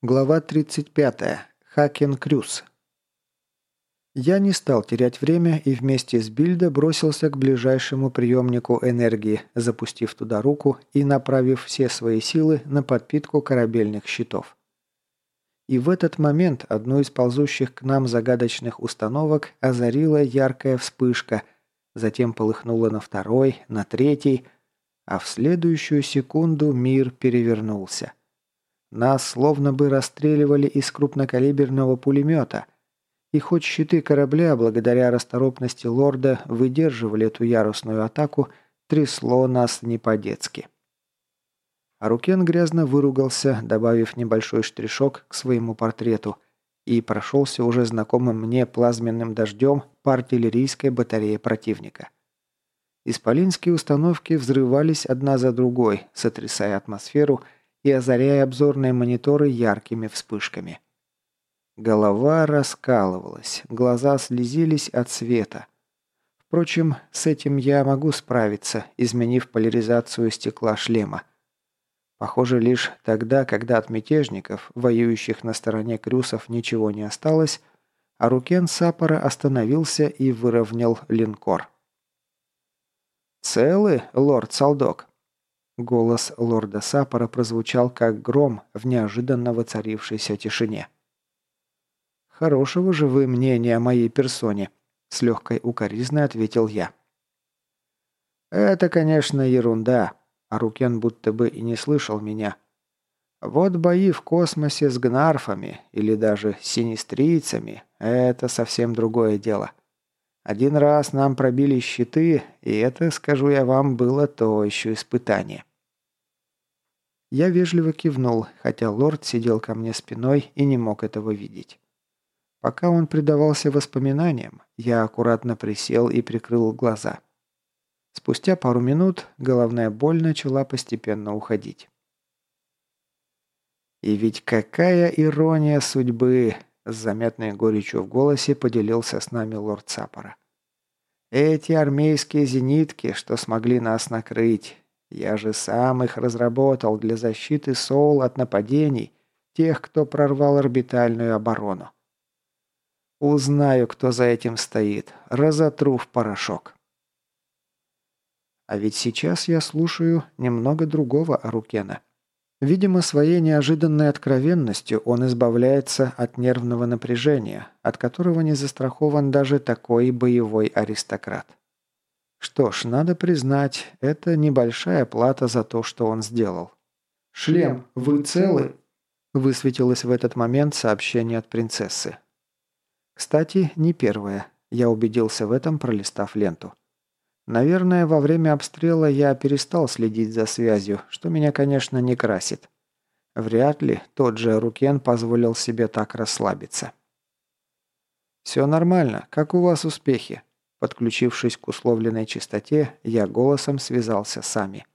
Глава 35. Хакен Крюс. Я не стал терять время и вместе с Бильдо бросился к ближайшему приемнику энергии, запустив туда руку и направив все свои силы на подпитку корабельных щитов. И в этот момент одну из ползущих к нам загадочных установок озарила яркая вспышка, затем полыхнула на второй, на третий, а в следующую секунду мир перевернулся. Нас словно бы расстреливали из крупнокалиберного пулемета. И хоть щиты корабля, благодаря расторопности лорда, выдерживали эту ярусную атаку, трясло нас не по-детски. Арукен грязно выругался, добавив небольшой штришок к своему портрету, и прошелся уже знакомым мне плазменным дождем по артиллерийской батарее противника. Исполинские установки взрывались одна за другой, сотрясая атмосферу и озаряя обзорные мониторы яркими вспышками. Голова раскалывалась, глаза слезились от света. Впрочем, с этим я могу справиться, изменив поляризацию стекла шлема. Похоже, лишь тогда, когда от мятежников, воюющих на стороне крюсов, ничего не осталось, а Рукен Сапора остановился и выровнял линкор. «Целы, лорд Салдок?» Голос лорда Сапора прозвучал как гром в неожиданно воцарившейся тишине. «Хорошего же вы мнения о моей персоне», — с легкой укоризной ответил я. «Это, конечно, ерунда», а Рукен будто бы и не слышал меня. Вот бои в космосе с гнарфами или даже синистрийцами – это совсем другое дело. Один раз нам пробили щиты, и это, скажу я вам, было то еще испытание. Я вежливо кивнул, хотя лорд сидел ко мне спиной и не мог этого видеть. Пока он предавался воспоминаниям, я аккуратно присел и прикрыл глаза. Спустя пару минут головная боль начала постепенно уходить. «И ведь какая ирония судьбы!» С заметной горечью в голосе поделился с нами лорд Сапора. «Эти армейские зенитки, что смогли нас накрыть, я же сам их разработал для защиты Соул от нападений тех, кто прорвал орбитальную оборону. Узнаю, кто за этим стоит, разотру в порошок». А ведь сейчас я слушаю немного другого Арукена. Видимо, своей неожиданной откровенностью он избавляется от нервного напряжения, от которого не застрахован даже такой боевой аристократ. Что ж, надо признать, это небольшая плата за то, что он сделал. «Шлем, вы целы?» Высветилось в этот момент сообщение от принцессы. Кстати, не первое. Я убедился в этом, пролистав ленту. Наверное, во время обстрела я перестал следить за связью, что меня, конечно, не красит. Вряд ли тот же Рукен позволил себе так расслабиться. «Все нормально. Как у вас успехи?» Подключившись к условленной частоте, я голосом связался с Ами.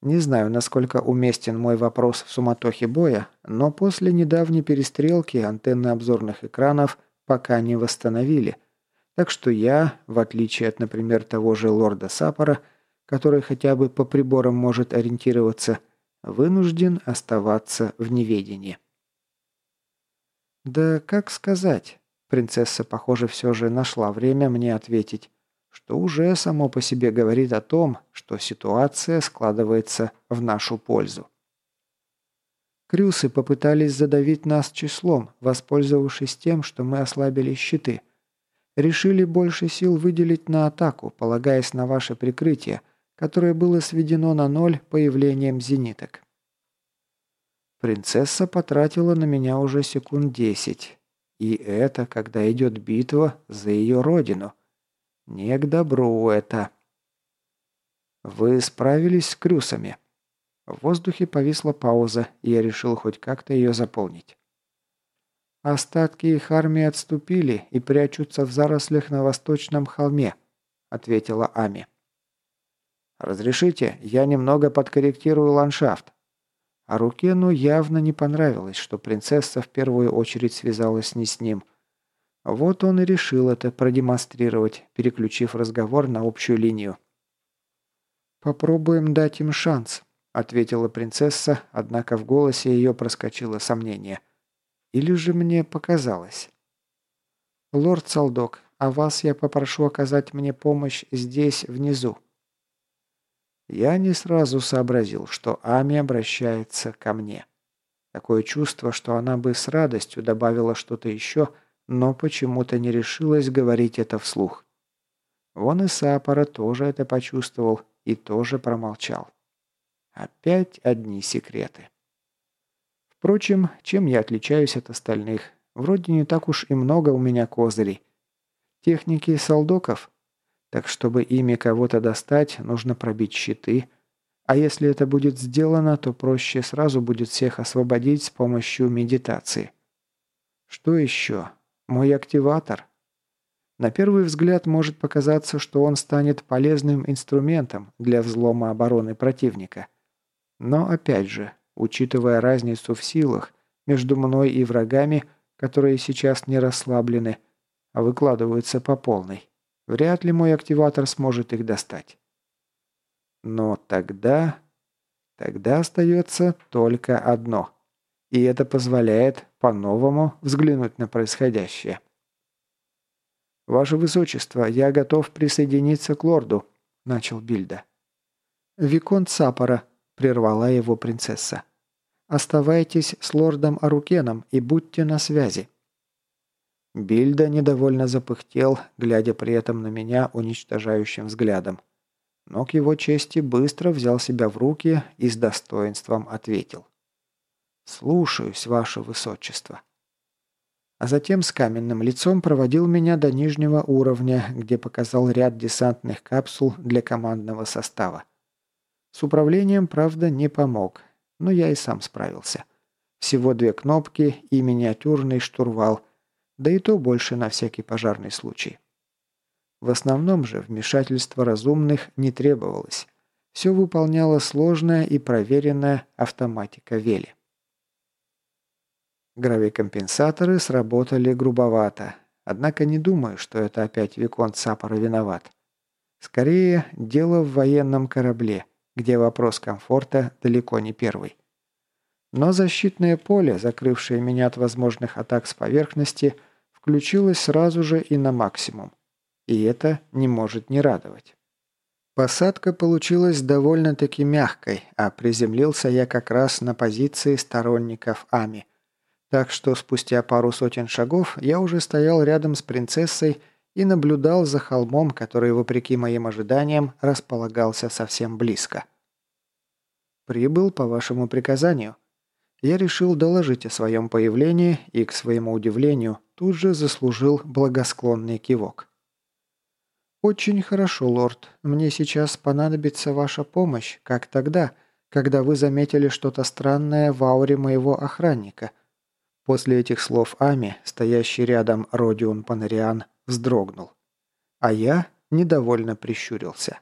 Не знаю, насколько уместен мой вопрос в суматохе боя, но после недавней перестрелки антенны обзорных экранов пока не восстановили – так что я, в отличие от, например, того же лорда Сапора, который хотя бы по приборам может ориентироваться, вынужден оставаться в неведении. Да как сказать? Принцесса, похоже, все же нашла время мне ответить, что уже само по себе говорит о том, что ситуация складывается в нашу пользу. Крюсы попытались задавить нас числом, воспользовавшись тем, что мы ослабили щиты – Решили больше сил выделить на атаку, полагаясь на ваше прикрытие, которое было сведено на ноль появлением зениток. Принцесса потратила на меня уже секунд десять. И это, когда идет битва за ее родину. Не к добру это. Вы справились с крюсами. В воздухе повисла пауза, и я решил хоть как-то ее заполнить. «Остатки их армии отступили и прячутся в зарослях на восточном холме», — ответила Ами. «Разрешите, я немного подкорректирую ландшафт». А Рукену явно не понравилось, что принцесса в первую очередь связалась не с ним. Вот он и решил это продемонстрировать, переключив разговор на общую линию. «Попробуем дать им шанс», ответила принцесса, однако в голосе ее проскочило сомнение. «Или же мне показалось?» «Лорд Салдок, а вас я попрошу оказать мне помощь здесь, внизу». Я не сразу сообразил, что Ами обращается ко мне. Такое чувство, что она бы с радостью добавила что-то еще, но почему-то не решилась говорить это вслух. Вон и Сапора тоже это почувствовал и тоже промолчал. Опять одни секреты. Впрочем, чем я отличаюсь от остальных? Вроде не так уж и много у меня козырей. Техники солдоков? Так чтобы ими кого-то достать, нужно пробить щиты. А если это будет сделано, то проще сразу будет всех освободить с помощью медитации. Что еще? Мой активатор? На первый взгляд может показаться, что он станет полезным инструментом для взлома обороны противника – но опять же, учитывая разницу в силах между мной и врагами, которые сейчас не расслаблены, а выкладываются по полной, вряд ли мой активатор сможет их достать. Но тогда... Тогда остается только одно. И это позволяет по-новому взглянуть на происходящее. «Ваше Высочество, я готов присоединиться к лорду», – начал Бильда. «Виконт Сапора», прервала его принцесса. «Оставайтесь с лордом Арукеном и будьте на связи». Бильда недовольно запыхтел, глядя при этом на меня уничтожающим взглядом. Но к его чести быстро взял себя в руки и с достоинством ответил. «Слушаюсь, ваше высочество». А затем с каменным лицом проводил меня до нижнего уровня, где показал ряд десантных капсул для командного состава. С управлением, правда, не помог, но я и сам справился. Всего две кнопки и миниатюрный штурвал, да и то больше на всякий пожарный случай. В основном же вмешательство разумных не требовалось. Все выполняла сложная и проверенная автоматика Вели. Гравикомпенсаторы сработали грубовато, однако не думаю, что это опять Виконт Сапора виноват. Скорее, дело в военном корабле – где вопрос комфорта далеко не первый. Но защитное поле, закрывшее меня от возможных атак с поверхности, включилось сразу же и на максимум. И это не может не радовать. Посадка получилась довольно-таки мягкой, а приземлился я как раз на позиции сторонников Ами. Так что спустя пару сотен шагов я уже стоял рядом с принцессой и наблюдал за холмом, который, вопреки моим ожиданиям, располагался совсем близко. «Прибыл по вашему приказанию». Я решил доложить о своем появлении и, к своему удивлению, тут же заслужил благосклонный кивок. «Очень хорошо, лорд. Мне сейчас понадобится ваша помощь, как тогда, когда вы заметили что-то странное в ауре моего охранника». После этих слов Ами, стоящий рядом Родион Панариан, вздрогнул. А я недовольно прищурился.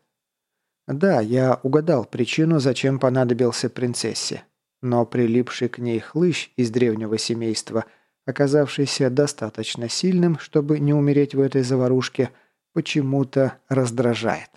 Да, я угадал причину, зачем понадобился принцессе. Но прилипший к ней хлыщ из древнего семейства, оказавшийся достаточно сильным, чтобы не умереть в этой заварушке, почему-то раздражает.